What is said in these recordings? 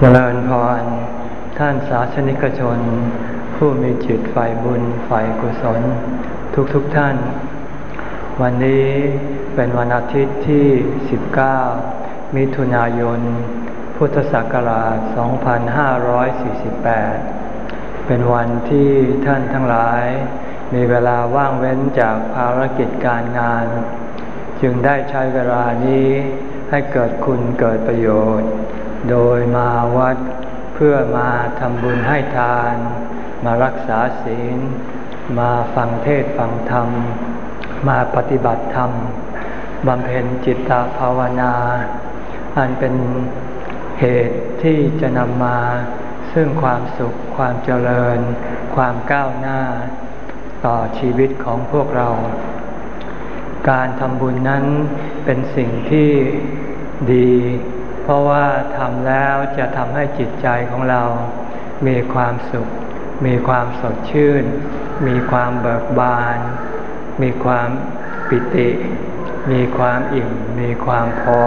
เจริญพร ท่านสาสนิกชน ผู้มีจิตฝ่ายบุญฝ่ายกุศล ทุกๆทท่าน วันนี้เป็นวันอาทิตย์ที่ 19 มิถุนายน พุทธศักราช 2548 เป็นวันที่ท่านทั้งหลาย มีเวลาว่างเว้นจากภารกิจการงาน จึงได้ใช้เวลานี้ให้เกิดคุณเกิดประโยชน์ โดยมาวัดเพื่อมาทำบุญให้ทาน มารักษาศีล มาฟังเทศฟังธรรม มาปฏิบัติธรรมบำเพ็ญจิตตภาวนา อันเป็นเหตุที่จะนำมาซึ่งความสุขความเจริญ ความก้าวหน้า ต่อชีวิตของพวกเรา การทำบุญนั้นเป็นสิ่งที่ดี เพราะว่าทำแล้วจะทำให้จิตใจของเรา มีความสุข มีความสดชื่น มีความเบิกบาน มีความปิติ มีความอิ่ม มีความพอ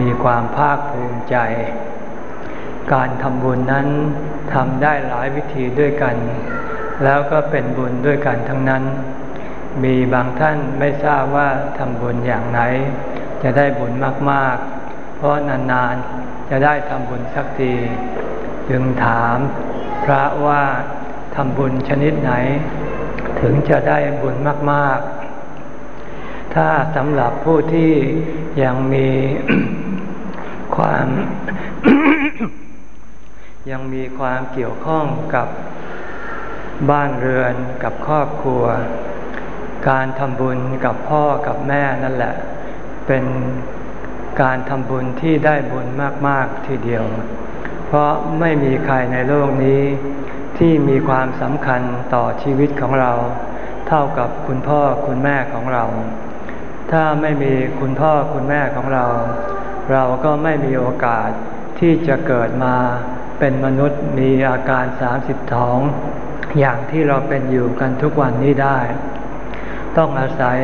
มีความภาคภูมิใจ การทำบุญนั้นทำได้หลายวิธีด้วยกัน แล้วก็เป็นบุญด้วยกันทั้งนั้น มีบางท่านไม่ทราบว่าทำบุญอย่างไหน จะได้บุญมากๆ เพราะนานๆจะได้ทำบุญสักที จึงถามพระว่าทำบุญชนิดไหน ถึงจะได้บุญมากๆ ถ้าสำหรับผู้ที่ยังมีความยังมีความเกี่ยวข้องกับบ้านเรือนกับครอบครัว การทำบุญกับพ่อกับแม่นั่นแหละ เป็น การทำบุญที่ได้บุญมากๆทีเดียว เพราะไม่มีใครในโลกนี้ที่มีความสำคัญต่อชีวิตของเรา เท่ากับคุณพ่อคุณแม่ของเรา ถ้าไม่มีคุณพ่อคุณแม่ของเรา เราก็ไม่มีโอกาสที่จะเกิดมาเป็นมนุษย์มีอาการสามสิบท้องอย่างที่เราเป็นอยู่กันทุกวันนี้ได้ ต้องอาศัย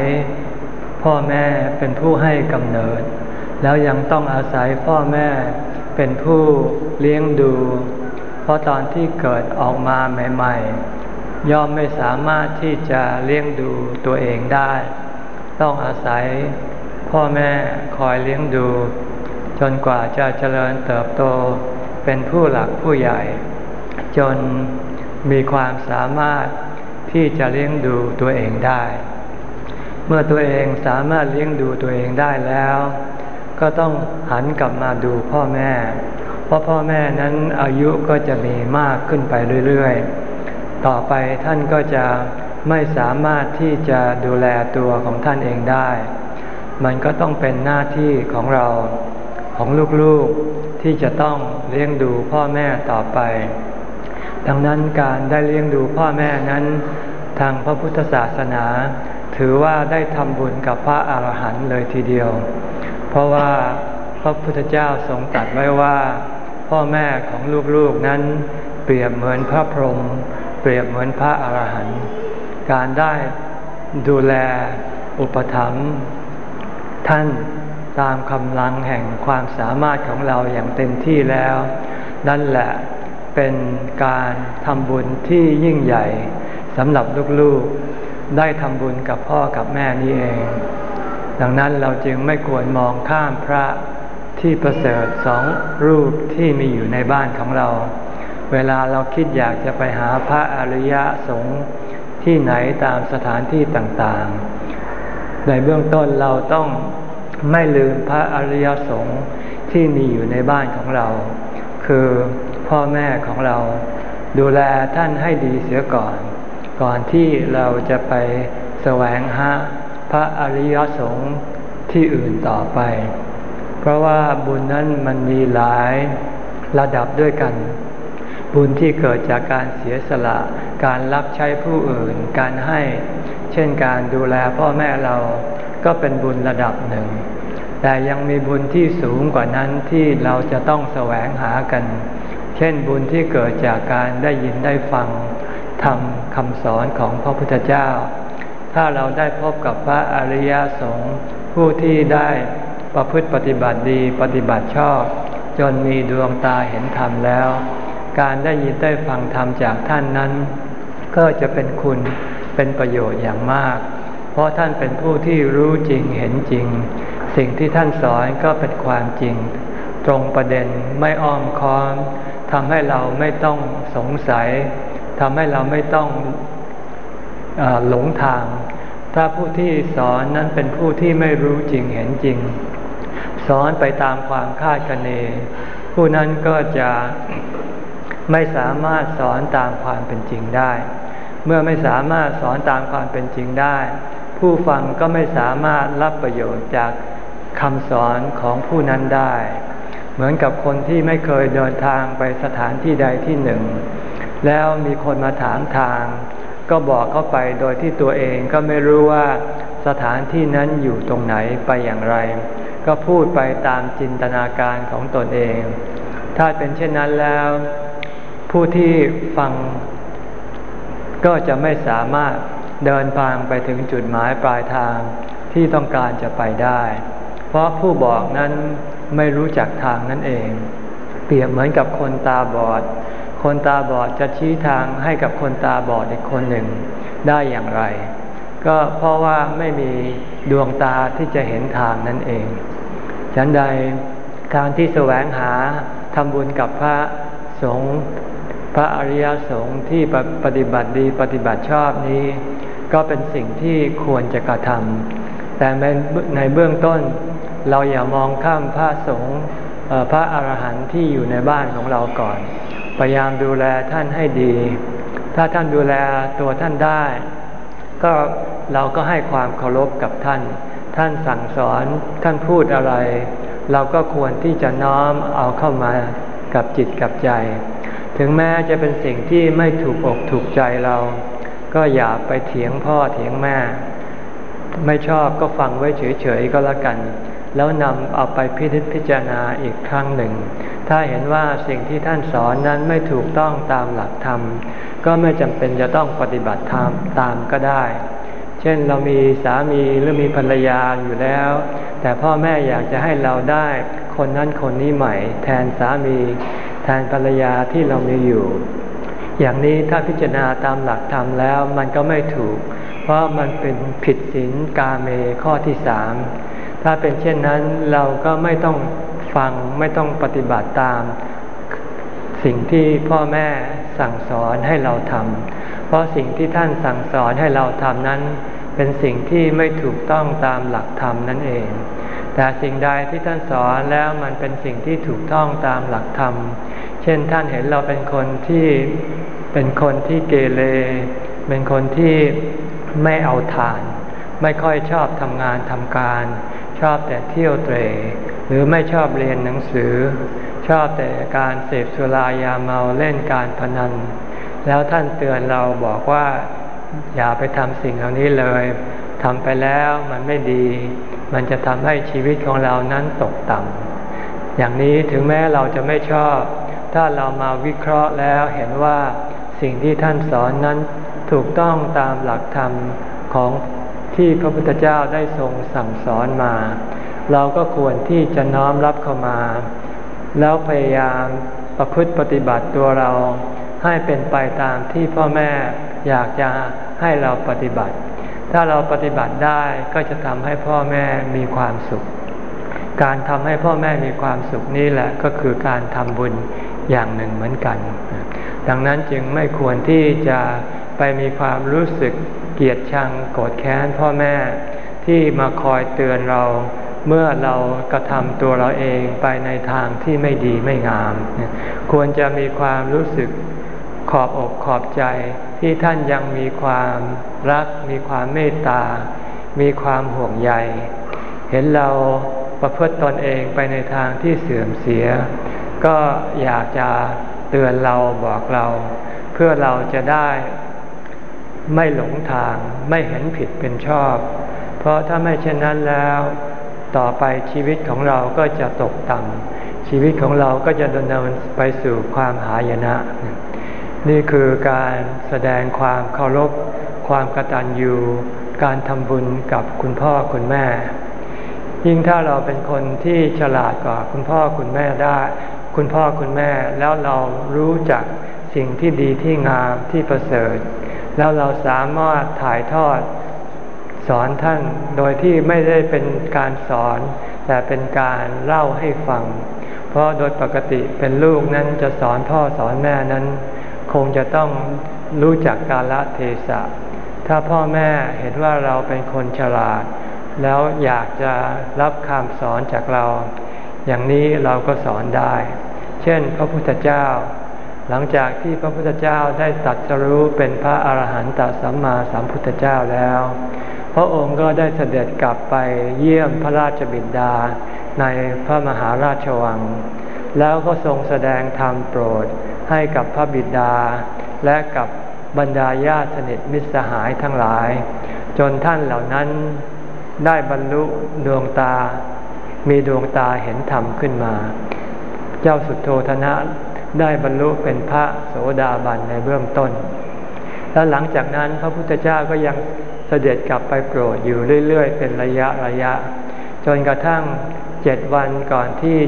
พ่อแม่เป็นผู้ให้กำเนิด แล้วยังต้องอาศัยพ่อแม่เป็นผู้เลี้ยงดู เพราะตอนที่เกิดออกมาใหม่ๆ ย่อมไม่สามารถที่จะเลี้ยงดูตัวเองได้ ต้องอาศัยพ่อแม่คอยเลี้ยงดู จนกว่าจะเจริญเติบโตเป็นผู้หลักผู้ใหญ่ จนมีความสามารถที่จะเลี้ยงดูตัวเองได้ เมื่อตัวเองสามารถเลี้ยงดูตัวเองได้แล้ว ก็ต้องหันกลับมาดูพ่อแม่ เพราะพ่อแม่นั้นอายุก็จะมีมากขึ้นไปเรื่อยๆ ต่อไปท่านก็จะไม่สามารถที่จะดูแลตัวของท่านเองได้ มันก็ต้องเป็นหน้าที่ของเราของลูกๆที่จะต้องเลี้ยงดูพ่อแม่ต่อไป ดังนั้นการได้เลี้ยงดูพ่อแม่นั้น ทางพระพุทธศาสนา ถือว่าได้ทำบุญกับพระอาหารหันต์เลยทีเดียว เพราะว่าพระพุทธเจ้าทรงตรัสไว้ว่า พ่อแม่ของลูกๆนั้น เปรียบเหมือนพระพรหมเปรียบเหมือนพระอาหารหันต์การได้ดูแลอุปถัมภ์ท่านตามกำลังแห่งความสามารถของเราอย่างเต็มที่แล้ว นั่นแหละเป็นการทำบุญที่ยิ่งใหญ่สำหรับลูกๆ ได้ทำบุญกับพ่อกับแม่นี่เอง ดังนั้นเราจึงไม่ควรมองข้ามพระที่ประเสริฐสองรูปที่มีอยู่ในบ้านของเรา เวลาเราคิดอยากจะไปหาพระอริยสงฆ์ที่ไหนตามสถานที่ต่างๆ ในเบื้องต้นเราต้องไม่ลืมพระอริยสงฆ์ที่มีอยู่ในบ้านของเรา คือพ่อแม่ของเรา ดูแลท่านให้ดีเสียก่อน ก่อนที่เราจะไปแสวงหา พระอริยสงฆ์ที่อื่นต่อไป เพราะว่าบุญนั้นมันมีหลายระดับด้วยกัน บุญที่เกิดจากการเสียสละ การรับใช้ผู้อื่น การให้ เช่นการดูแลพ่อแม่เราก็เป็นบุญระดับหนึ่ง แต่ยังมีบุญที่สูงกว่านั้นที่เราจะต้องแสวงหากัน เช่นบุญที่เกิดจากการได้ยินได้ฟังธรรมคำสอนของพระพุทธเจ้า ถ้าเราได้พบกับพระอริยสงฆ์ผู้ที่ได้ประพฤติปฏิบัติดีปฏิบัติชอบ จนมีดวงตาเห็นธรรมแล้ว การได้ยินได้ฟังธรรมจากท่านนั้น ก็จะเป็นคุณเป็นประโยชน์อย่างมาก เพราะท่านเป็นผู้ที่รู้จริงเห็นจริง สิ่งที่ท่านสอนก็เป็นความจริง ตรงประเด็นไม่อ้อมค้อมทำให้เราไม่ต้องสงสัยทำให้เราไม่ต้องหลงทาง ถ้าผู้ที่สอนนั้นเป็นผู้ที่ไม่รู้จริงเห็นจริง สอนไปตามความคาดคะเน ผู้นั้นก็จะไม่สามารถสอนตามความเป็นจริงได้ เมื่อไม่สามารถสอนตามความเป็นจริงได้ ผู้ฟังก็ไม่สามารถรับประโยชน์จากคำสอนของผู้นั้นได้ เหมือนกับคนที่ไม่เคยเดินทางไปสถานที่ใดที่หนึ่ง แล้วมีคนมาถามทาง ก็บอกเข้าไปโดยที่ตัวเองก็ไม่รู้ว่าสถานที่นั้นอยู่ตรงไหนไปอย่างไร ก็พูดไปตามจินตนาการของตนเอง ถ้าเป็นเช่นนั้นแล้ว ผู้ที่ฟัง ก็จะไม่สามารถเดินทางไปถึงจุดหมายปลายทางที่ต้องการจะไปได้ เพราะผู้บอกนั้นไม่รู้จักทางนั่นเอง เปรียบเหมือนกับคนตาบอด คนตาบอดจะชี้ทางให้กับคนตาบอดอีกคนหนึ่งได้อย่างไร ก็เพราะว่าไม่มีดวงตาที่จะเห็นทางนั่นเอง ฉันใดการที่แสวงหาทำบุญกับพระสงฆ์พระอริยสงฆ์ที่ปฏิบัติดีปฏิบัติชอบนี้ ก็เป็นสิ่งที่ควรจะกระทำแต่ในเบื้องต้นเราอย่ามองข้ามพระสงฆ์พระอรหันต์ที่อยู่ในบ้านของเราก่อน พยายามดูแลท่านให้ดี ถ้าท่านดูแลตัวท่านได้ ก็เราก็ให้ความเคารพกับท่าน ท่านสั่งสอนท่านพูดอะไร เราก็ควรที่จะน้อมเอาเข้ามากับจิตกับใจ ถึงแม้จะเป็นสิ่งที่ไม่ถูกอกถูกใจเรา ก็อย่าไปเถียงพ่อเถียงแม่ ไม่ชอบก็ฟังไว้เฉยๆก็แล้วกัน แล้วนำเอาไปพิจิตพิจารณาอีกครั้งหนึ่ง ถ้าเห็นว่าสิ่งที่ท่านสอนนั้นไม่ถูกต้องตามหลักธรรม ก็ไม่จำเป็นจะต้องปฏิบัติธรรมตามก็ได้ เช่นเรามีสามีหรือมีภรรยาอยู่แล้ว แต่พ่อแม่อยากจะให้เราได้คนนั้นคนนี้ใหม่ แทนสามี แทนภรรยาที่เรามีอยู่ อย่างนี้ถ้าพิจารณาตามหลักธรรมแล้วมันก็ไม่ถูก เพราะมันเป็นผิดศีลกาเมข้อที่สามถ้าเป็นเช่นนั้นเราก็ไม่ต้อง ฟังไม่ต้องปฏิบัติตาม สิ่งที่พ่อแม่สั่งสอนให้เราทำเพราะสิ่งที่ท่านสั่งสอนให้เราทำนั้น เป็นสิ่งที่ไม่ถูกต้องตามหลักธรรมนั่นเอง แต่สิ่งใดที่ท่านสอนแล้วมันเป็นสิ่งที่ถูกต้องตามหลักธรรม เช่นท่านเห็นเราเป็นคนที่เป็นคนที่เกเรเป็นคนที่ไม่เอาทาน ไม่ค่อยชอบทำงานทำการ ชอบแต่เที่ยวเตร หรือไม่ชอบเรียนหนังสือ ชอบแต่การเสพสุรายาเมาเล่นการพนัน แล้วท่านเตือนเราบอกว่าอย่าไปทำสิ่งเหล่านี้เลยทำไปแล้วมันไม่ดี มันจะทำให้ชีวิตของเรานั้นตกต่ำอย่างนี้ถึงแม้เราจะไม่ชอบ ถ้าเรามาวิเคราะห์แล้วเห็นว่าสิ่งที่ท่านสอนนั้นถูกต้องตามหลักธรรมของที่พระพุทธเจ้าได้ทรงสั่งสอนมา เราก็ควรที่จะน้อมรับเข้ามา แล้วพยายามประพฤติปฏิบัติตัวเราให้เป็นไปตามที่พ่อแม่อยากจะให้เราปฏิบัติ ถ้าเราปฏิบัติได้ก็จะทำให้พ่อแม่มีความสุข การทำให้พ่อแม่มีความสุขนี่แหละก็คือการทำบุญอย่างหนึ่งเหมือนกัน ดังนั้นจึงไม่ควรที่จะไปมีความรู้สึกเกลียดชังโกรธแค้นพ่อแม่ที่มาคอยเตือนเรา เมื่อเรากระทำตัวเราเองไปในทางที่ไม่ดีไม่งาม ควรจะมีความรู้สึกขอบอกขอบใจ ที่ท่านยังมีความรัก มีความเมตตา มีความห่วงใย เห็นเราประพฤติตนเองไปในทางที่เสื่อมเสีย ก็อยากจะเตือนเราบอกเรา เพื่อเราจะได้ไม่หลงทางไม่เห็นผิดเป็นชอบ เพราะถ้าไม่เช่นนั้นแล้ว ต่อไปชีวิตของเราก็จะตกต่ำชีวิตของเราก็จะดำเนินไปสู่ความหายนะ นี่คือการแสดงความเคารพ ความกตัญญูการทำบุญกับคุณพ่อคุณแม่ ยิ่งถ้าเราเป็นคนที่ฉลาดกว่าคุณพ่อคุณแม่ได้ คุณพ่อคุณแม่แล้วเรารู้จักสิ่งที่ดีที่งามที่ประเสริฐ แล้วเราสามารถถ่ายทอด สอนท่านโดยที่ไม่ได้เป็นการสอน แต่เป็นการเล่าให้ฟัง เพราะโดยปกติเป็นลูกนั้นจะสอนพ่อสอนแม่นั้น คงจะต้องรู้จักกาลเทศะ ถ้าพ่อแม่เห็นว่าเราเป็นคนฉลาด แล้วอยากจะรับคำสอนจากเรา อย่างนี้เราก็สอนได้ เช่น พระพุทธเจ้า หลังจากที่พระพุทธเจ้าได้ตัดสรู้เป็นพระอาหารหันตสัมมาสัมพุทธเจ้าแล้ว ระองค์ก็ได้เสด็จกลับไปเยี่ยมพระราชบิดาในพระมหาราชวัง แล้วก็ทรงแสดงธรรมโปรดให้กับพระบิดา และกับบรรดาญาติสนิทมิตรสหายทั้งหลาย จนท่านเหล่านั้นได้บรรลุดวงตา มีดวงตาเห็นธรรมขึ้นมา เจ้าสุดโทธนะได้บรรลุเป็นพระโสดาบันในเบื้องต้น แล้วหลังจากนั้นพระพุทธเจ้าก็ยัง เสด็จกลับไปโปรดอยู่เรื่อย ๆ เป็นระยะระยะ จนกระทั่งเจ็ดวันก่อนที่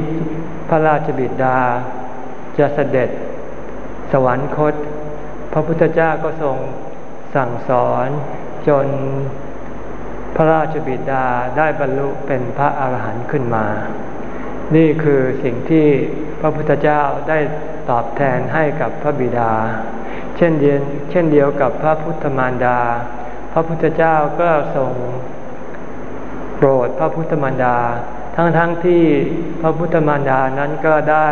พระราชบิดา จะเสด็จสวรรคต พระพุทธเจ้าก็ทรงสั่งสอนจนพระราชบิดาได้บรรลุเป็นพระอาหารหันต์ขึ้นมา นี่คือสิ่งที่พระพุทธเจ้าได้ตอบแทนให้กับพระบิดา เช่นเดียเช่นเดียวกับพระพุทธมารดา พระพุทธเจ้าก็ทรงโปรดพระพุทธมารดา ทั้งๆทที่พระพุทธมารดานั้นก็ได้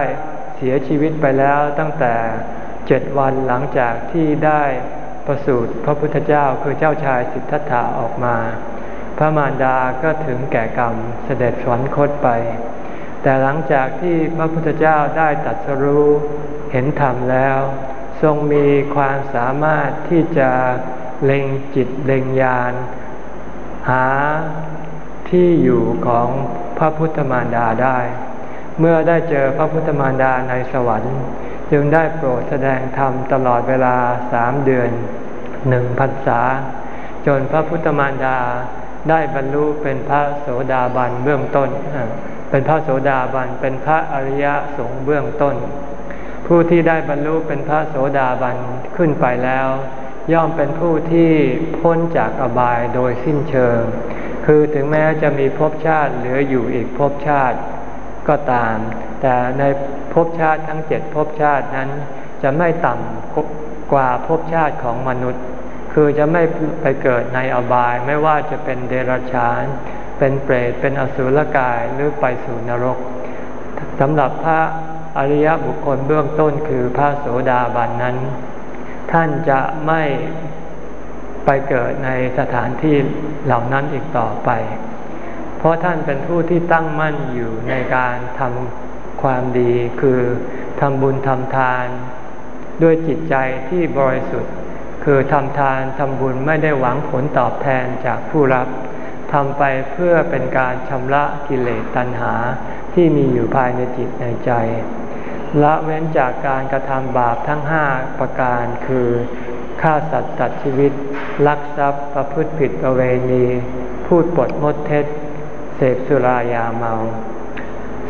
เสียชีวิตไปแล้วตั้งแต่เจ็ดวันหลังจากที่ได้ประสูติพระพุทธเจ้าคือเจ้าชายสิทธัตถะออกมา พระมารดาก็ถึงแก่กรรมเสด็จสวรรคตไป แต่หลังจากที่พระพุทธเจ้าได้ตัดสรู้เห็นธรรมแล้ว ทรงมีความสามารถที่จะ เล็งจิตเล็งญาณหาที่อยู่ของพระพุทธมารดาได้ เมื่อได้เจอพระพุทธมารดาในสวรรค์ จึงได้โปรดแสดงธรรมตลอดเวลาสามเดือนหนึ่งพรรษา จนพระพุทธมารดาได้บรรลุเป็นพระโสดาบันเบื้องต้น เป็นพระโสดาบัน เป็นพระอริยสงฆ์เบื้องต้น ผู้ที่ได้บรรลุเป็นพระโสดาบันขึ้นไปแล้ว ย่อมเป็นผู้ที่พ้นจากอบายโดยสิ้นเชิง คือถึงแม้จะมีภพชาติเหลืออยู่อีกภพชาติก็ตาม แต่ในภพชาติทั้งเจ็ดภพชาตินั้น จะไม่ต่ำกว่าภพชาติของมนุษย์ คือจะไม่ไปเกิดในอบายไม่ว่าจะเป็นเดรัจฉาน เป็นเปรต เป็นอสุรกายหรือไปสู่นรกสำหรับพระอริยบุคคลเบื้องต้นคือพระโสดาบันนั้น ท่านจะไม่ไปเกิดในสถานที่เหล่านั้นอีกต่อไป เพราะท่านเป็นผู้ที่ตั้งมั่นอยู่ในการทำความดีคือทำบุญทำทาน ด้วยจิตใจที่บริสุทธิ์ คือทำทานทำบุญไม่ได้หวังผลตอบแทนจากผู้รับทำไปเพื่อเป็นการชำระกิเลสตัณหาที่มีอยู่ภายในจิตในใจ ละเว้นจากการกระทำบาปทั้งห้าประการคือฆ่าสัตว์ตัดชีวิต ลักทรัพย์ประพฤติผิดประเวณี พูดปดมดเท็จ เสพสุรายาเมา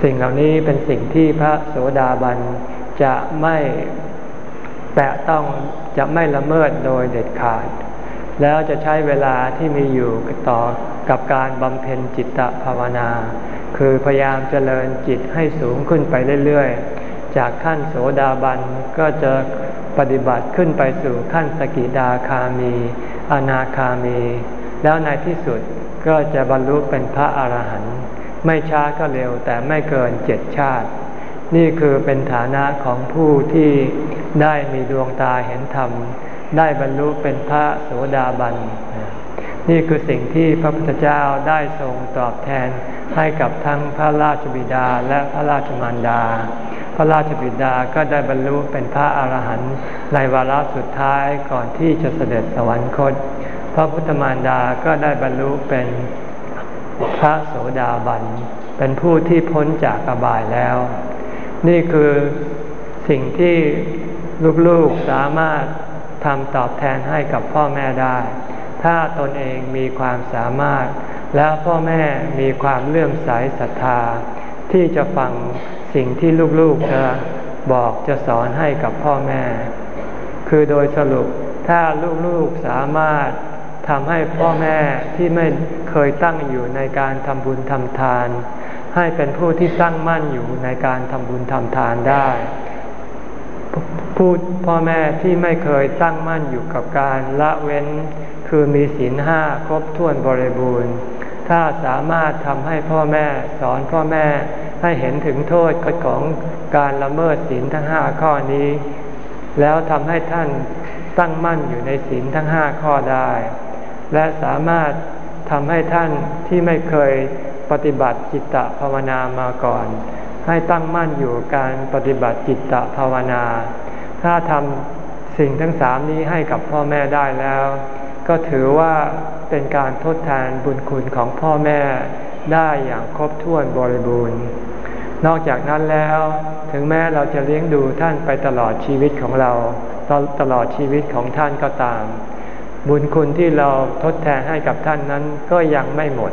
สิ่งเหล่านี้เป็นสิ่งที่พระโสดาบันจะไม่แตะต้องจะไม่ละเมิดโดยเด็ดขาด แล้วจะใช้เวลาที่มีอยู่ต่อกับการบำเพ็ญจิตตภาวนา คือพยายามเจริญจิตให้สูงขึ้นไปเรื่อยๆ จากขั้นโสดาบันก็จะปฏิบัติขึ้นไปสู่ขั้นสกิดาคามี อนาคามี แล้วในที่สุดก็จะบรรลุเป็นพระอาหารหันต์ไม่ช้าก็เร็วแต่ไม่เกินเจ็ดชาติ นี่คือเป็นฐานะของผู้ที่ได้มีดวงตาเห็นธรรม ได้บรรลุเป็นพระโสดาบัน นี่คือสิ่งที่พระพุทธเจ้าได้ทรงตอบแทนให้กับทั้งพระราชบิดาและพระราชมารดา พระราชบิดาก็ได้บรรลุเป็นพระอาหารหันต์ในวาระสุดท้ายก่อนที่จะเสด็จสวรรคต พระพุทธมารดาก็ได้บรรลุเป็นพระโสดาบัน เป็นผู้ที่พ้นจากอบายแล้ว นี่คือสิ่งที่ลูกๆสามารถทำตอบแทนให้กับพ่อแม่ได้ ถ้าตนเองมีความสามารถ แล้วพ่อแม่มีความเลื่อมใสศรัทธา ที่จะฟัง สิ่งที่ลูกๆจะบอกจะสอนให้กับพ่อแม่ คือโดยสรุปถ้าลูกๆสามารถทำให้พ่อแม่ที่ไม่เคยตั้งอยู่ในการทำบุญทำทาน ให้เป็นผู้ที่ตั้งมั่นอยู่ในการทำบุญทำทานได้ผู้พ่อแม่ที่ไม่เคยตั้งมั่นอยู่กับการละเว้น คือมีศีลห้าครบถ้วนบริบูรณ์ ถ้าสามารถทำให้พ่อแม่สอนพ่อแม่ ให้เห็นถึงโทษของการละเมิดศีลทั้งห้าข้อนี้ แล้วทำให้ท่านตั้งมั่นอยู่ในศีลทั้งห้าข้อได้ และสามารถทำให้ท่านที่ไม่เคยปฏิบัติจิตตภาวนามาก่อน ให้ตั้งมั่นอยู่การปฏิบัติจิตตภาวนา ถ้าทำสิ่งทั้งสามนี้ให้กับพ่อแม่ได้แล้ว ก็ถือว่าเป็นการทดแทนบุญคุณของพ่อแม่ ได้อย่างครบถ้วนบริบูรณ์ นอกจากนั้นแล้ว ถึงแม้เราจะเลี้ยงดูท่านไปตลอดชีวิตของเรา ตลอดชีวิตของท่านก็ตาม บุญคุณที่เราทดแทนให้กับท่านนั้นก็ยังไม่หมด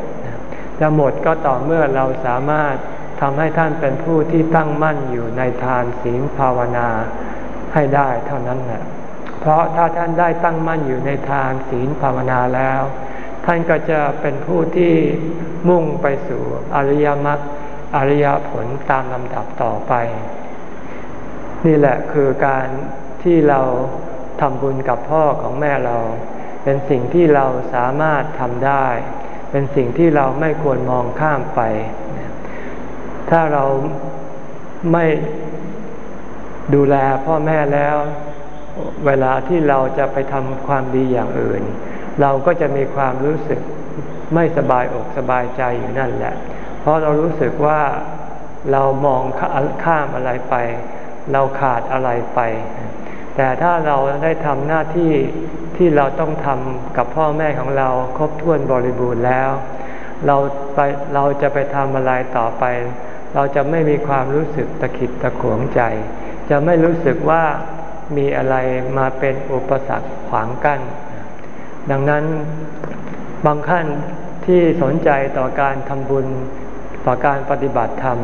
จะหมดก็ต่อเมื่อเราสามารถทำให้ท่านเป็นผู้ที่ตั้งมั่นอยู่ในทานศีลภาวนาให้ได้เท่านั้นแหละเพราะถ้าท่านได้ตั้งมั่นอยู่ในทานศีลภาวนาแล้ว ท่านก็จะเป็นผู้ที่ มุ่งไปสู่อริยมรรคอริยผลตามลำดับต่อไป นี่แหละคือการที่เราทำบุญกับพ่อของแม่เรา เป็นสิ่งที่เราสามารถทำได้ เป็นสิ่งที่เราไม่ควรมองข้ามไป ถ้าเราไม่ดูแลพ่อแม่แล้ว เวลาที่เราจะไปทำความดีอย่างอื่น เราก็จะมีความรู้สึก ไม่สบายอกสบายใจอยู่นั่นแหละ เพราะเรารู้สึกว่าเรามองข้ามอะไรไป เราขาดอะไรไป แต่ถ้าเราได้ทำหน้าที่ที่เราต้องทำกับพ่อแม่ของเราครบถ้วนบริบูรณ์แล้ว เราไปเราจะไปทำอะไรต่อไป เราจะไม่มีความรู้สึกตะขิดตะขวงใจ จะไม่รู้สึกว่ามีอะไรมาเป็นอุปสรรคขวางกัน้นดังนั้น บางขั้นที่สนใจต่อการทำบุญต่อการปฏิบัติธรรม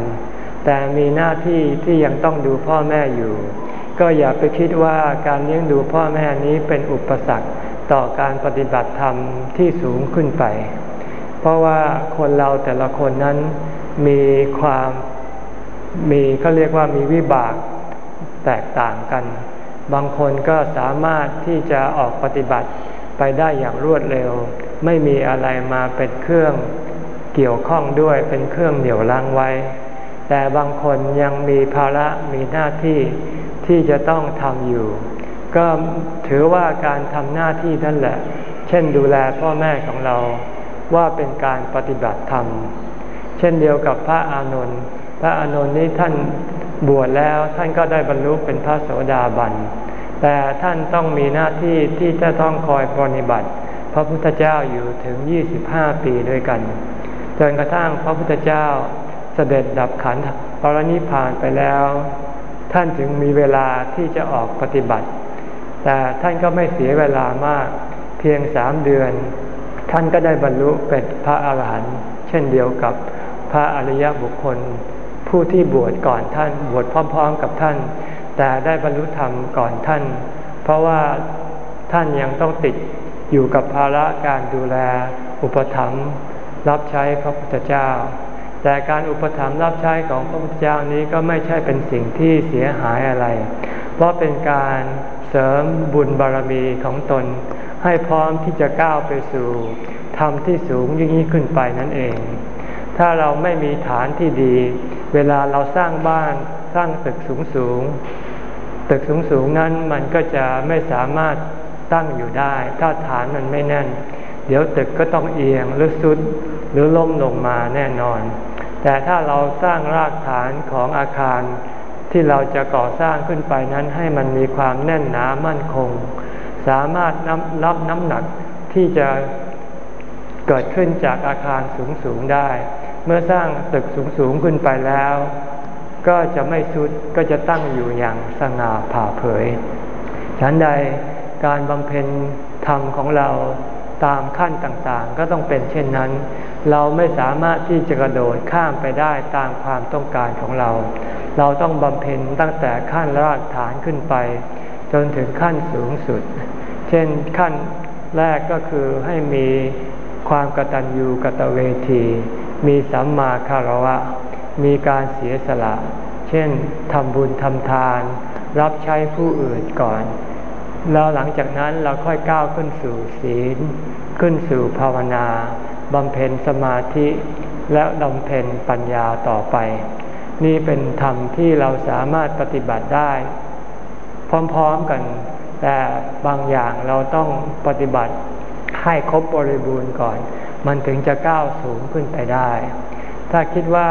แต่มีหน้าที่ที่ยังต้องดูพ่อแม่อยู่ ก็อย่าไปคิดว่าการเลี้ยงดูพ่อแม่นี้เป็นอุปสรรคต่อการปฏิบัติธรรมที่สูงขึ้นไป เพราะว่าคนเราแต่ละคนนั้นมีความมีเขาเรียกว่ามีวิบากแตกต่างกัน บางคนก็สามารถที่จะออกปฏิบัติไปได้อย่างรวดเร็ว ไม่มีอะไรมาเป็นเครื่องเกี่ยวข้องด้วยเป็นเครื่องเหนี่ยวลังไว้ แต่บางคนยังมีภาระมีหน้าที่ที่จะต้องทำอยู่ ก็ถือว่าการทำหน้าที่นั่นแหละ เช่นดูแลพ่อแม่ของเราว่าเป็นการปฏิบัติธรรม เช่นเดียวกับพระอานนท์พระอานนท์นี้ท่านบวชแล้วท่านก็ได้บรรลุเป็นพระโสดาบัน แต่ท่านต้องมีหน้าที่ที่จะต้องคอยปฏิบัติ พระพุทธเจ้าอยู่ถึง 25 ปีด้วยกัน จนกระทั่งพระพุทธเจ้าเสด็จดับขันธ์ปรนิพานไปแล้ว ท่านจึงมีเวลาที่จะออกปฏิบัติ แต่ท่านก็ไม่เสียเวลามาก เพียงสามเดือน ท่านก็ได้บรรลุเป็นพระอาหารหันต์เช่นเดียวกับพระอริยบุคคล ผู้ที่บวชก่อนท่านบวชพร้อม ๆ กับท่าน แต่ได้บรรลุธรรมก่อนท่าน เพราะว่าท่านยังต้องติด อยู่กับภาระการดูแล อุปถัมภ์รับใช้พระพุทธเจ้า แต่การอุปถัมภ์รับใช้ของพระพุทธเจ้านี้ก็ไม่ใช่เป็นสิ่งที่เสียหายอะไร เพราะเป็นการเสริมบุญบารมีของตน ให้พร้อมที่จะก้าวไปสู่ธรรมที่สูงยิ่งยิ่งขึ้นไปนั่นเอง ถ้าเราไม่มีฐานที่ดี เวลาเราสร้างบ้านสร้างตึกสูงสูงตึกสูงสูงนั้นมันก็จะไม่สามารถ ตั้งอยู่ได้ ถ้าฐานมันไม่แน่น เดี๋ยวตึกก็ต้องเอียงหรือสุดหรือล้มลงมาแน่นอน แต่ถ้าเราสร้างรากฐานของอาคารที่เราจะก่อสร้างขึ้นไปนั้นให้มันมีความแน่นหนามั่นคง สามารถรับน้ำหนักที่จะเกิดขึ้นจากอาคารสูงสูงได้ เมื่อสร้างตึกสูงสูงขึ้นไปแล้ว ก็จะไม่สุดก็จะตั้งอยู่อย่างสง่าผ่าเผยฉันใด การบำเพ็ญธรรมของเราตามขั้นต่างๆ ก็ต้องเป็นเช่นนั้น เราไม่สามารถที่จะกระโดดข้ามไปได้ตามความต้องการของเรา เราต้องบำเพ็ญตั้งแต่ขั้นรากฐานขึ้นไป จนถึงขั้นสูงสุด เช่นขั้นแรกก็คือให้มีความกตัญญูกตเวที มีสัมมาคารวะ มีการเสียสละ เช่นทำบุญทำทาน รับใช้ผู้อื่นก่อน แล้วหลังจากนั้นเราค่อยก้าวขึ้นสู่ศีล ขึ้นสู่ภาวนาบำเพ็ญสมาธิและบำเพ็ญปัญญาต่อไป นี่เป็นธรรมที่เราสามารถปฏิบัติได้ พร้อมๆกัน แต่บางอย่างเราต้องปฏิบัติให้ครบบริบูรณ์ก่อน มันถึงจะก้าวสูงขึ้นไปได้ ถ้าคิดว่า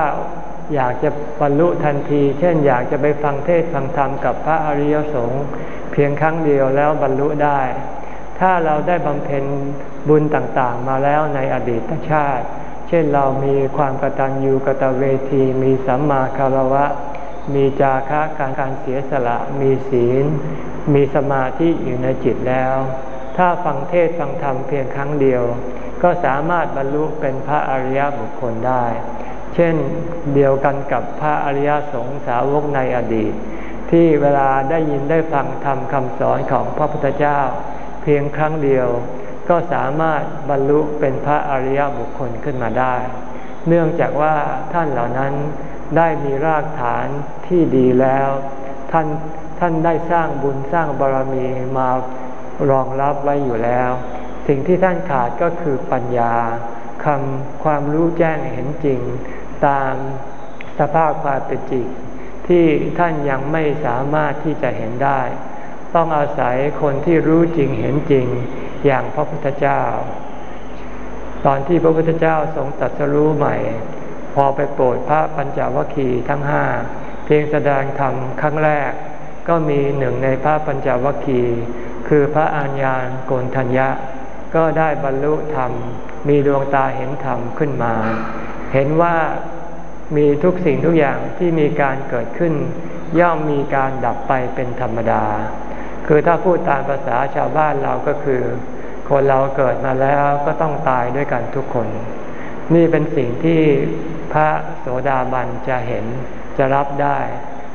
อยากจะบรรลุทันที เช่นอยากจะไปฟังเทศฟังธรรมกับพระอริยสงฆ์ พียงครั้งเดียวแล้วบรรลุได้ ถ้าเราได้บำเพ็ญบุญต่างๆ มาแล้วในอดีตชาติ เช่นเรามีความกตัญญูกตเวที มีสัมมาคารวะ มีจาคะการการเสียสละ มีศีล มีสมาธิอยู่ในจิตแล้ว ถ้าฟังเทศฟังธรรมเพียงครั้งเดียว ก็สามารถบรรลุเป็นพระอริยบุคคลได้ เช่นเดียวกันกับพระอริยสงสาวกในอดีต ที่เวลาได้ยินได้ฟังธรรมคำสอนของพระพุทธเจ้า เพียงครั้งเดียว ก็สามารถบรรลุเป็นพระอริยบุคคลขึ้นมาได้ เนื่องจากว่าท่านเหล่านั้นได้มีรากฐานที่ดีแล้ว ท่านท่านได้สร้างบุญสร้างบารมีมารองรับไว้อยู่แล้ว สิ่งที่ท่านขาดก็คือปัญญาคำความรู้แจ้งเห็นจริง ตามสภาพความเป็นจริง ที่ท่านยังไม่สามารถที่จะเห็นได้ ต้องอาศัยคนที่รู้จริงเห็นจริงอย่างพระพุทธเจ้า ตอนที่พระพุทธเจ้าทรงตัดสรู้ใหม่ พอไปโปรดพระปัญจวัคคีย์ทั้งห้าเพียงแสดงธรรมครั้งแรก ก็มีหนึ่งในพระปัญจวัคคีย์คือพระอัญญาณโกนทัญญะ ก็ได้บรรลุธรรม มีดวงตาเห็นธรรมขึ้นมา เห็นว่า มีทุกสิ่งทุกอย่างที่มีการเกิดขึ้น ย่อมมีการดับไปเป็นธรรมดา คือถ้าพูดตามภาษาชาวบ้านเราก็คือ คนเราเกิดมาแล้วก็ต้องตายด้วยกันทุกคน นี่เป็นสิ่งที่พระโสดาบันจะเห็นจะรับได้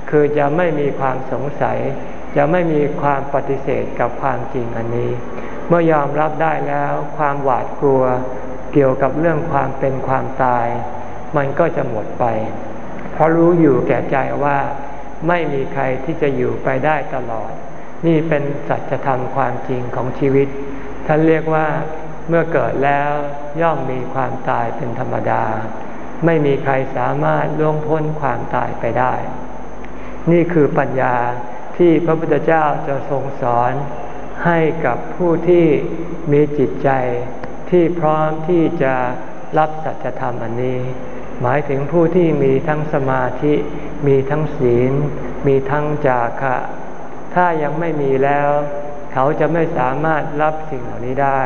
คือจะไม่มีความสงสัย จะไม่มีความปฏิเสธกับความจริงอันนี้ เมื่อยอมรับได้แล้ว ความหวาดกลัวเกี่ยวกับเรื่องความเป็นความตาย มันก็จะหมดไป เพราะรู้อยู่แก่ใจว่าไม่มีใครที่จะอยู่ไปได้ตลอด นี่เป็นสัจธรรมความจริงของชีวิต ท่านเรียกว่าเมื่อเกิดแล้วย่อมมีความตายเป็นธรรมดา ไม่มีใครสามารถล่วงพ้นความตายไปได้ นี่คือปัญญาที่พระพุทธเจ้าจะทรงสอนให้กับผู้ที่มีจิตใจที่พร้อมที่จะรับสัจธรรมอันนี้ หมายถึงผู้ที่มีทั้งสมาธิ มีทั้งศีล มีทั้งจาคะ ถ้ายังไม่มีแล้ว เขาจะไม่สามารถรับสิ่งเหล่านี้ได้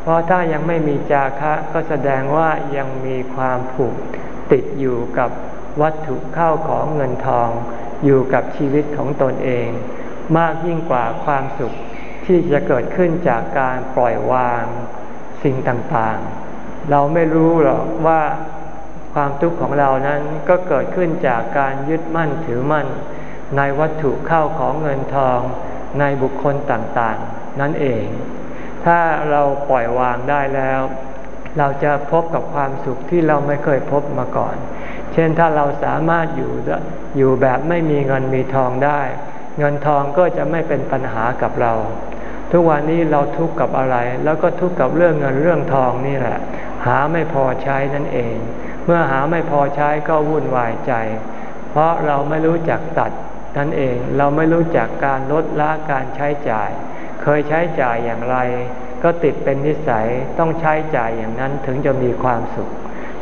เพราะถ้ายังไม่มีจาคะก็แสดงว่ายังมีความผูกติดอยู่กับวัตถุเข้าของเงินทอง อยู่กับชีวิตของตนเอง มากยิ่งกว่าความสุขที่จะเกิดขึ้นจากการปล่อยวางสิ่งต่างๆ เราไม่รู้หรอกว่า ความทุกข์ของเรานั้นก็เกิดขึ้นจากการยึดมั่นถือมั่น ในวัตถุเข้าของเงินทองในบุคคลต่างๆ นั่นเอง ถ้าเราปล่อยวางได้แล้ว เราจะพบกับความสุขที่เราไม่เคยพบมาก่อน เช่นถ้าเราสามารถอยู่อยู่แบบไม่มีเงินมีทองได้ เงินทองก็จะไม่เป็นปัญหากับเรา ทุกวันนี้เราทุกข์กับอะไร แล้วก็ทุกข์กับเรื่องเงินเรื่องทองนี่แหละ หาไม่พอใช้นั่นเอง เมื่อหาไม่พอใช้ก็วุ่นวายใจ เพราะเราไม่รู้จักตัดนั่นเองเราไม่รู้จักการลดละการใช้จ่าย เคยใช้จ่ายอย่างไร ก็ติดเป็นนิสัยต้องใช้จ่ายอย่างนั้นถึงจะมีความสุข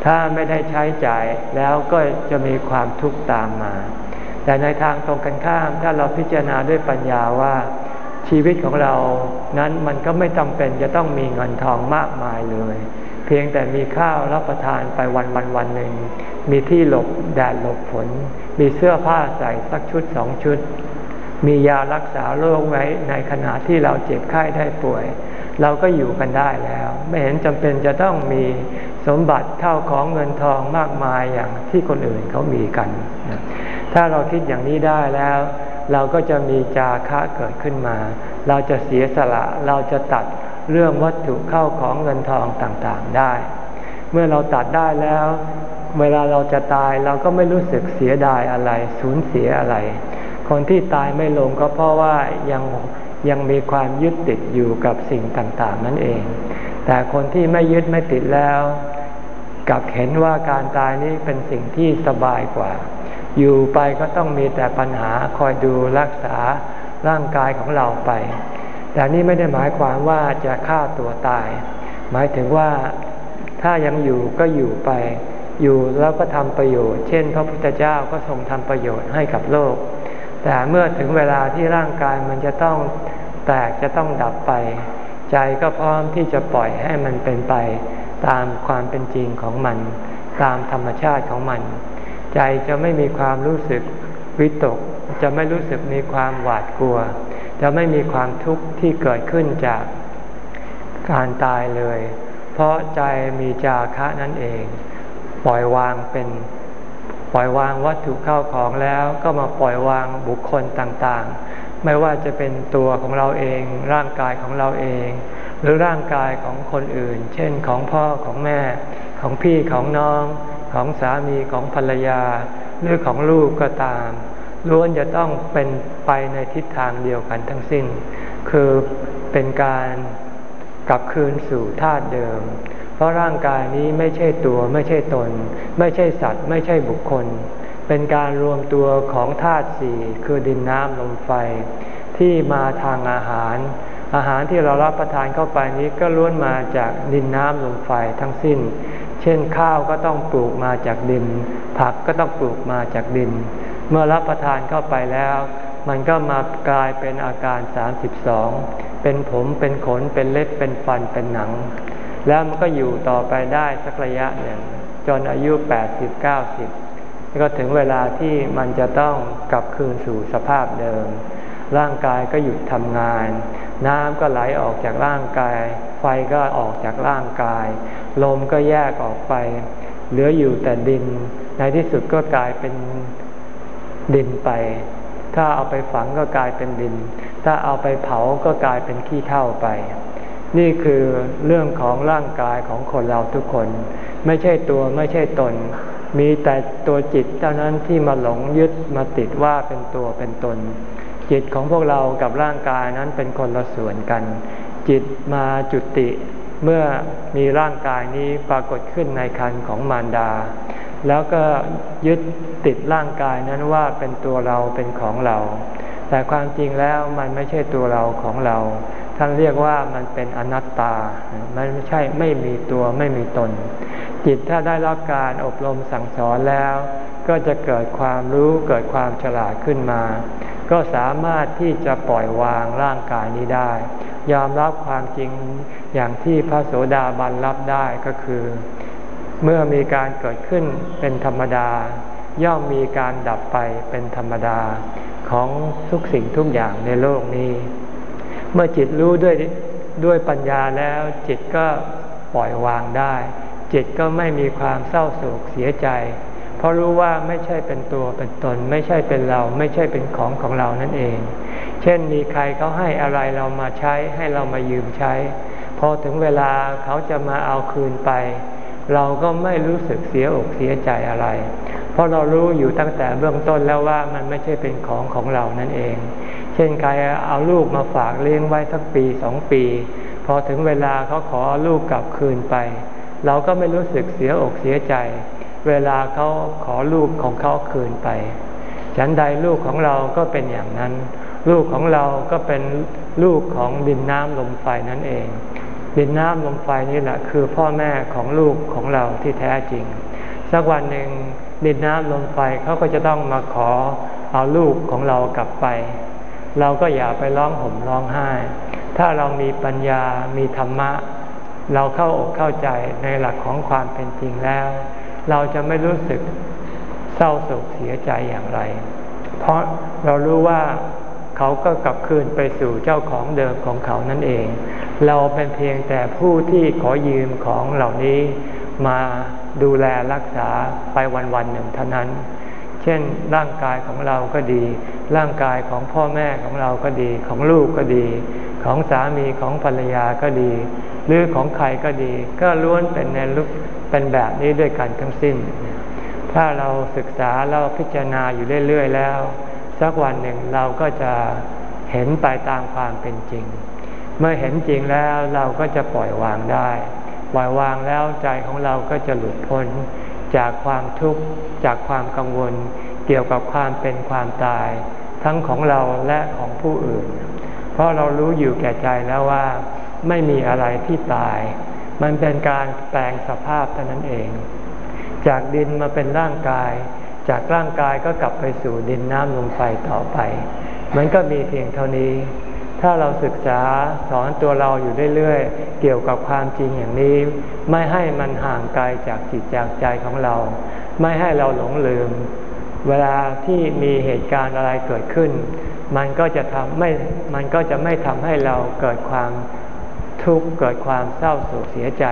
ถ้าไม่ได้ใช้จ่ายแล้วก็จะมีความทุกข์ตามมา แต่ในทางตรงกันข้ามถ้าเราพิจารณาด้วยปัญญาว่าชีวิตของเรานั้นมันก็ไม่จาเป็นจะต้องมีเงินทองมากมายเลย เพียงแต่มีข้าวรับประทานไปวันวันวันหนึ่ง มีที่หลบแดดหลบฝน มีเสื้อผ้าใส่สักชุดสองชุด มียารักษาโรคไว้ในขณะที่เราเจ็บไข้ได้ป่วย เราก็อยู่กันได้แล้ว ไม่เห็นจำเป็นจะต้องมีสมบัติเข้าของเงินทองมากมายอย่างที่คนอื่นเขามีกัน ถ้าเราคิดอย่างนี้ได้แล้ว เราก็จะมีจาคะเกิดขึ้นมา เราจะเสียสละ เราจะตัด เรื่องวัตถุเข้าของเงินทองต่างๆได้ เมื่อเราตัดได้แล้ว เวลาเราจะตายเราก็ไม่รู้สึกเสียดายอะไร สูญเสียอะไร คนที่ตายไม่ลงก็เพราะว่ายังยังมีความยึดติดอยู่กับสิ่งต่างๆ นั่นเอง แต่คนที่ไม่ยึดไม่ติดแล้วกับเห็นว่าการตายนี้เป็นสิ่งที่สบายกว่า อยู่ไปก็ต้องมีแต่ปัญหาคอยดูรักษาร่างกายของเราไป แต่นี่ไม่ได้หมายความว่าจะฆ่าตัวตาย หมายถึงว่าถ้ายังอยู่ก็อยู่ไป อยู่แล้วก็ทำประโยชน์ เช่น พระพุทธเจ้าก็ทรงทำประโยชน์ให้กับโลก แต่เมื่อถึงเวลาที่ร่างกายมันจะต้องแตกจะต้องดับไป ใจก็พร้อมที่จะปล่อยให้มันเป็นไป ตามความเป็นจริงของมัน ตามธรรมชาติของมัน ใจจะไม่มีความรู้สึกวิตก จะไม่รู้สึกมีความหวาดกลัว จะไม่มีความทุกข์ที่เกิดขึ้นจากการตายเลย เพราะใจมีจาคะนั่นเอง ปล่อยวางเป็น ปล่อยวางวัตถุเข้าของแล้วก็มาปล่อยวางบุคคลต่างๆ ไม่ว่าจะเป็นตัวของเราเอง ร่างกายของเราเอง หรือร่างกายของคนอื่น เช่นของพ่อของแม่ ของพี่ของน้อง ของสามีของภรรยา หรือของลูกก็ตาม ล้วนจะต้องเป็นไปในทิศทางเดียวกันทั้งสิ้น คือเป็นการกลับคืนสู่ธาตุเดิม เพราะร่างกายนี้ไม่ใช่ตัวไม่ใช่ตน ไม่ใช่สัตว์ ไม่ใช่บุคคล เป็นการรวมตัวของธาตุสี่คือดินน้ำลมไฟ ที่มาทางอาหาร อาหารที่เรารับประทานเข้าไปนี้ก็ล้วนมาจากดินน้ำลมไฟทั้งสิ้น เช่นข้าวก็ต้องปลูกมาจากดิน ผักก็ต้องปลูกมาจากดิน เมื่อรับประทานเข้าไปแล้ว มันก็มากลายเป็นอาการ 32 เป็นผมเป็นขนเป็นเล็บเป็นฟันเป็นหนัง แล้วมันก็อยู่ต่อไปได้สักระยะหนึ่งจนอายุ 80-90 ก็ถึงเวลาที่มันจะต้องกลับคืนสู่สภาพเดิม ร่างกายก็หยุดทำงาน น้ำก็ไหลออกจากร่างกาย ไฟก็ออกจากร่างกาย ลมก็แยกออกไป เหลืออยู่แต่ดิน ในที่สุดก็กลายเป็น ดินไป ถ้าเอาไปฝังก็กลายเป็นดิน ถ้าเอาไปเผาก็กลายเป็นขี้เถ้าไป นี่คือเรื่องของร่างกายของคนเราทุกคน ไม่ใช่ตัวไม่ใช่ตน มีแต่ตัวจิตเท่านั้นที่มาหลงยึดมาติดว่าเป็นตัวเป็นตน จิตของพวกเรากับร่างกายนั้นเป็นคนละส่วนกัน จิตมาจุติเมื่อมีร่างกายนี้ปรากฏขึ้นในคันของมารดา แล้วก็ยึดติดร่างกายนั้นว่าเป็นตัวเราเป็นของเรา แต่ความจริงแล้วมันไม่ใช่ตัวเราของเรา ท่านเรียกว่ามันเป็นอนัตตา มันไม่ใช่ไม่มีตัวไม่มีตน จิตถ้าได้รับการอบรมสั่งสอนแล้ว ก็จะเกิดความรู้เกิดความฉลาดขึ้นมา ก็สามารถที่จะปล่อยวางร่างกายนี้ได้ ยอมรับความจริงอย่างที่พระโสดาบันรับได้ก็คือ เมื่อมีการเกิดขึ้นเป็นธรรมดา ย่อมมีการดับไปเป็นธรรมดาของทุกสิ่งทุกอย่างในโลกนี้ เมื่อจิตรู้ด้วยด้วยปัญญาแล้วจิตก็ปล่อยวางได้ จิตก็ไม่มีความเศร้าโศกเสียใจ เพราะรู้ว่าไม่ใช่เป็นตัวเป็นตน ไม่ใช่เป็นเรา ไม่ใช่เป็นของของเรานั่นเอง เช่นมีใครเขาให้อะไรเรามาใช้ให้เรามายืมใช้ พอถึงเวลาเขาจะมาเอาคืนไป เราก็ไม่รู้สึกเสียอกเสียใจอะไร เพราะเรารู้อยู่ตั้งแต่เบื้องต้นแล้วว่ามันไม่ใช่เป็นของของเรานั่นเอง เช่นใครเอาลูกมาฝากเลี้ยงไว้สักปีสองปี พอถึงเวลาเขาขอลูกกลับคืนไป เราก็ไม่รู้สึกเสียอกเสียใจ เวลาเขาขอลูกของเขาคืนไป ฉันใดลูกของเราก็เป็นอย่างนั้น ลูกของเราก็เป็นลูกของดินน้ำลมไฟนั่นเอง ดินน้ำลมไฟนี่แหละคือพ่อแม่ของลูกของเราที่แท้จริง สักวันหนึ่งดินน้ำลมไฟเขาก็จะต้องมาขอเอาลูกของเรากลับไป เราก็อย่าไปร้องห่มร้องไห้ ถ้าเรามีปัญญามีธรรมะ เราเข้าอกเข้าใจในหลักของความเป็นจริงแล้ว เราจะไม่รู้สึกเศร้าโศกเสียใจอย่างไร เพราะเรารู้ว่าเขาก็กลับคืนไปสู่เจ้าของเดิมของเขานั่นเอง เราเป็นเพียงแต่ผู้ที่ขอยืมของเหล่านี้มาดูแลรักษาไปวันวันหนึ่งเท่านั้น เช่นร่างกายของเราก็ดี ร่างกายของพ่อแม่ของเราก็ดี ของลูกก็ดี ของสามีของภรรยาก็ดี หรือของใครก็ดี ก็ล้วนเป็นในลุกเป็นแบบนี้ด้วยกันทั้งสิ้น ถ้าเราศึกษาเราพิจารณาอยู่เรื่อยๆแล้ว สักวันหนึ่งเราก็จะเห็นไปตามความเป็นจริง เมื่อเห็นจริงแล้วเราก็จะปล่อยวางได้ ปล่อยวางแล้วใจของเราก็จะหลุดพ้นจากความทุกข์จากความกังวล เกี่ยวกับความเป็นความตาย ทั้งของเราและของผู้อื่น เพราะเรารู้อยู่แก่ใจแล้วว่า ไม่มีอะไรที่ตาย มันเป็นการแปลงสภาพเท่านั้นเอง จากดินมาเป็นร่างกาย จากร่างกายก็กลับไปสู่ดินน้ำลมไฟต่อไป มันก็มีเพียงเท่านี้ ถ้าเราศึกษาสอนตัวเราอยู่เรื่อยๆ เกี่ยวกับความจริงอย่างนี้ ไม่ให้มันห่างไกลจากจิตจากใจของเรา ไม่ให้เราหลงลืม เวลาที่มีเหตุการณ์อะไรเกิดขึ้น มันก็จะทำไม่ มันก็จะไม่ทำให้เราเกิดความทุกข์เกิดความเศร้าโศกเสียใจ